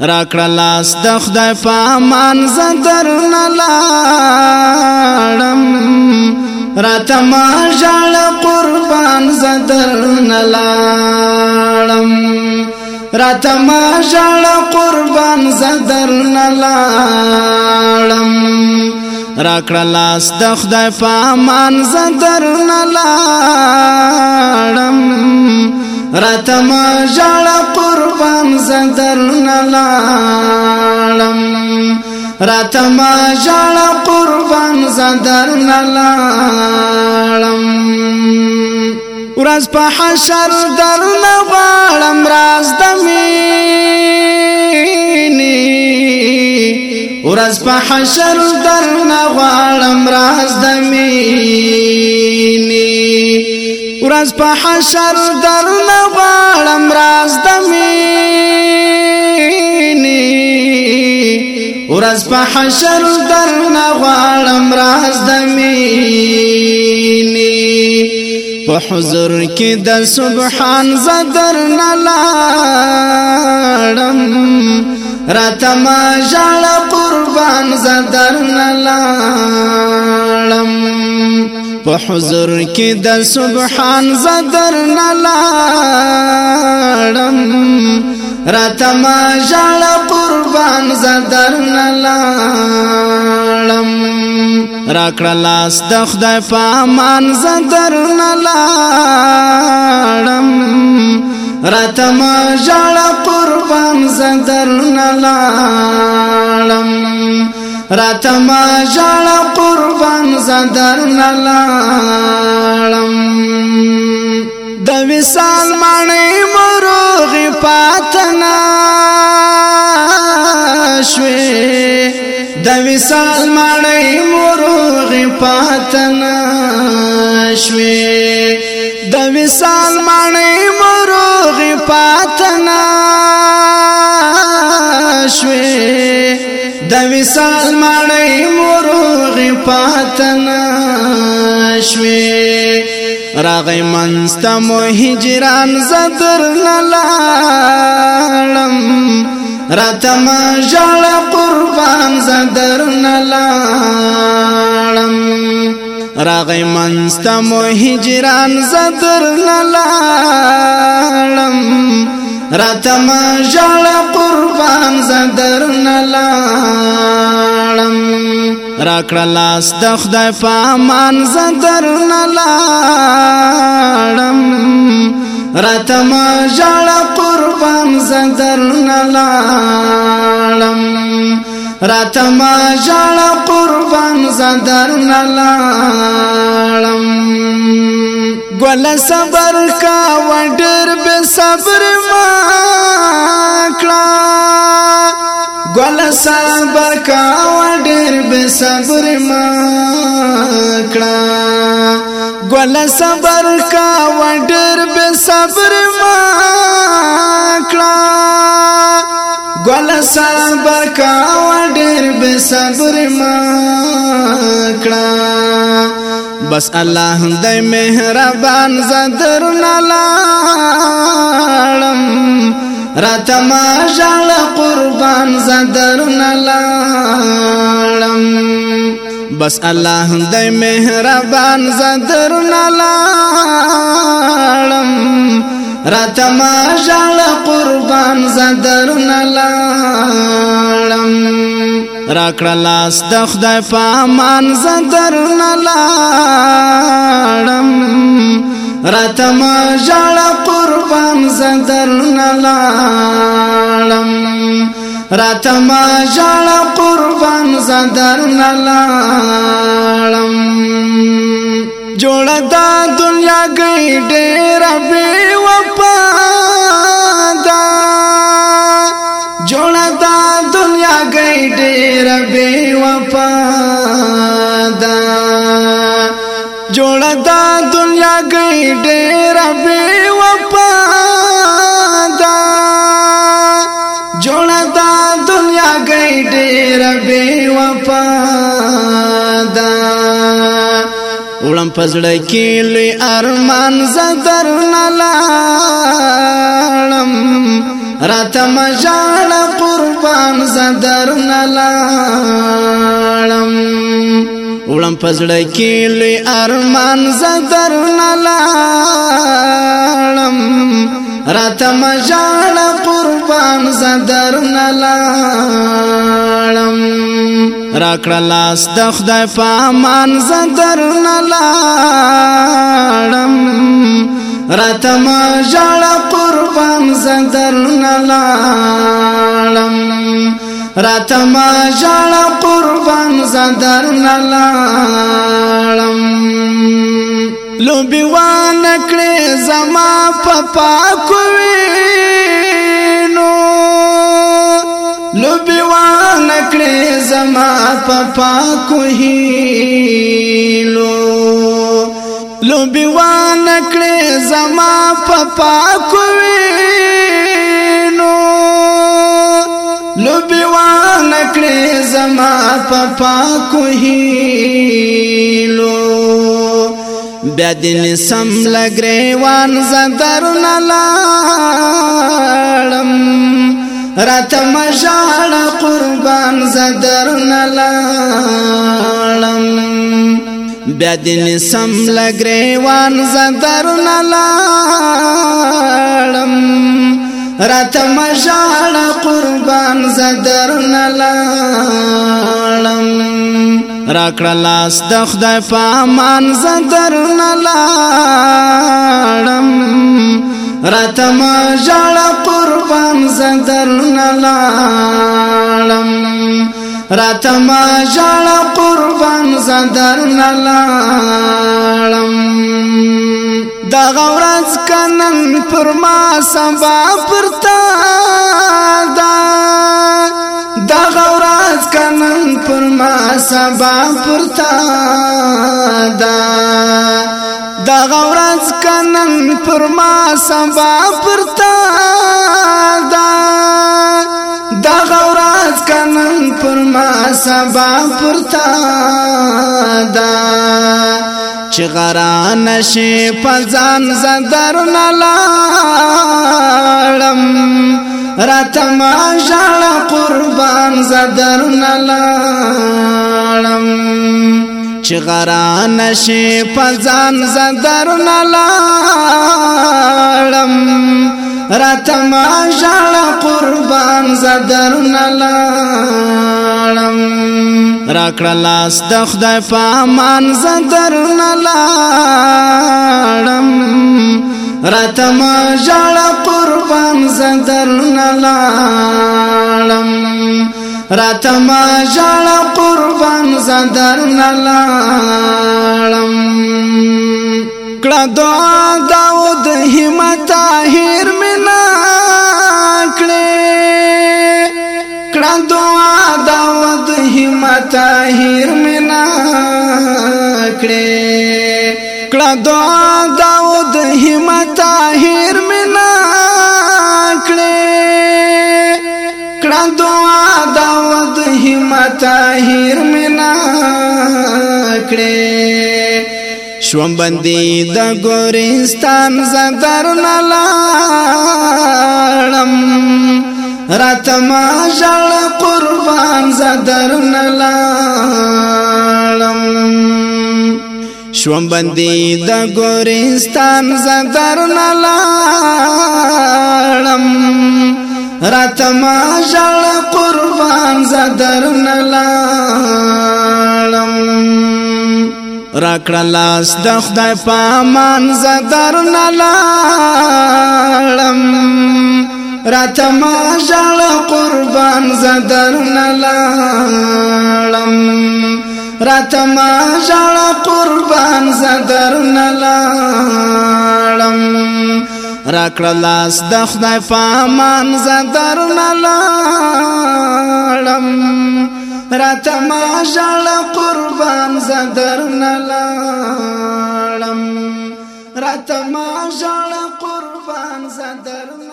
راکړه لاس د خدای په امان زدر نه لاړم راته ما ژړ قربان زدر نه لاړم راته ما ژړ قربان زدر نه لاړم راکړه لاس د خدای په امان زدر نه لاړم راتما جړه قربان زدر نلالم راتما جړه قربان زدر نلالم ورځ په حشر در نه غواړم راز دمینی ورځ په حشر در نه غواړم راز دمینی ورځ په حشر در نه غواړم راز د مینې ورځ په حشر در نه غواړم راز د مینې په حضور کې د سبحان زدر نه لاړم راتما ژړ قربان زدر نه لاړم په حضور کې د سبحان زدر نلاړم راتما ژړ قربان زدر نلاړم راکړه لاس د خدای په امان زدر نلاړم راتما ژړ قربان زدر نلاړم راتما ژړ قربان در نلالم د وسال مانی مروغی پاتنا شوی د وسال مانی مروغی پاتنا شوی د وسال مانی مروغی پاتنا شوی د وسال مړی مروغي پاتنا شوي راغی منست مو هجران زدر نلالم راتم جړ قربان زدر نلالم راغی منست مو هجران زدر نلالم راتم جړ قربان زدر نلالم راکړه لاس د خدای فامان زدر نلالم راتم جړ قربان زدر نلالم راتم جړ قربان زدر نلالم ګل صبر کا وډر به صبر ما کړه ګل صبر کا وډر به صبر ما کړه ګل صبر کا وډر به صبر ما کړه ګل صبر کا وډر به صبر ما کړه بس الله دې مهربان زدر نلاړم راته ما ژړ قربان زدر نلاړم بس الله دې مهربان زدر نلاړم راته ما ژړ قربان زدر نلاړم راکړه لاس د خدای په امان زدر نه لاړم راتم ژړه قربان زدر نه لاړم راتم ژړه قربان زدر نه لاړم جوړه دا دنیا گئی ډېر به وپا گئی ډیر بے وفا دا جوړه دا دنیا گئی ډیر بے وفا دا جوړه دا دنیا گئی ډیر بے وفا دا وړم پزړه کې لوی ارمان زدر نلالم راتم جان قربان زدر نلالم وړم پزړه کې لوی ارمان زدر نلالم راتم جان قربان زدر نلالم راکړه لاس د خدای په امان زدر نلالم راتم جړه قربان زدر نلالم راتم جړه قربان زدر نلالم لوبي وان کړې زما پپا کوي نو لوبي وان کړې زما پپا کوي لوبي وان کړې زما پپا کوینو لوبي وان کړې زما پپا کوهیلو بیا دین سم لګریوان زدر نلاړم رات مژاړ قربان زدر نلاړم بدن دین سم لګریوان زدر نلالم رات مجال قربان زدر نلالم راکڑا لاس دخد فامان زدر نلالم رات مجال قربان زدر نلالم راتما جړه قربان زندر نلالم دا غورز کنن پر ما سبا پرتا دا دا غورز کنن پر ما سبا پرتا دا دا غورز کنن پر ما سبا پرتا دا دا غورز راز کنن پر ما سبا پر تا دا چغران شي پزان زدر نلالم راتم جړ قربان زدر نلالم چغران شي پزان زدر نلالم راتما ژړه قربان زدرن لالم راکړه لاس د خدای په امان زدرن لالم راتما ژړه قربان زدرن لالم راتما ژړه قربان زدرن لالم کړه دعا داود همت طاهر نه کړې کړه دعا داوت همت هیر مینا کړې کړه دعا داوت همت هیر مینا کړې کړه دعا داوت همت هیر مینا کړې شوم بندي د ګورستان زندر نلالم راتما ژړ قربان زندر نلالم شوم بندي د ګورستان زندر نلالم راتما ژړ قربان زندر نلالم راکړه لاس د خدای په امان زدر نه لاړم راته ما ژړ قربان زدر نه لاړم راته ما ژړ قربان زدر نه لاړم راکړه لاس د خدای په امان زدر نه لاړم راته ما ژړه قربان زه درنه لاړم راته ما ژړه قربان زه درنه